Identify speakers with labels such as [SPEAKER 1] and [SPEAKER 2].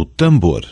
[SPEAKER 1] o tambor.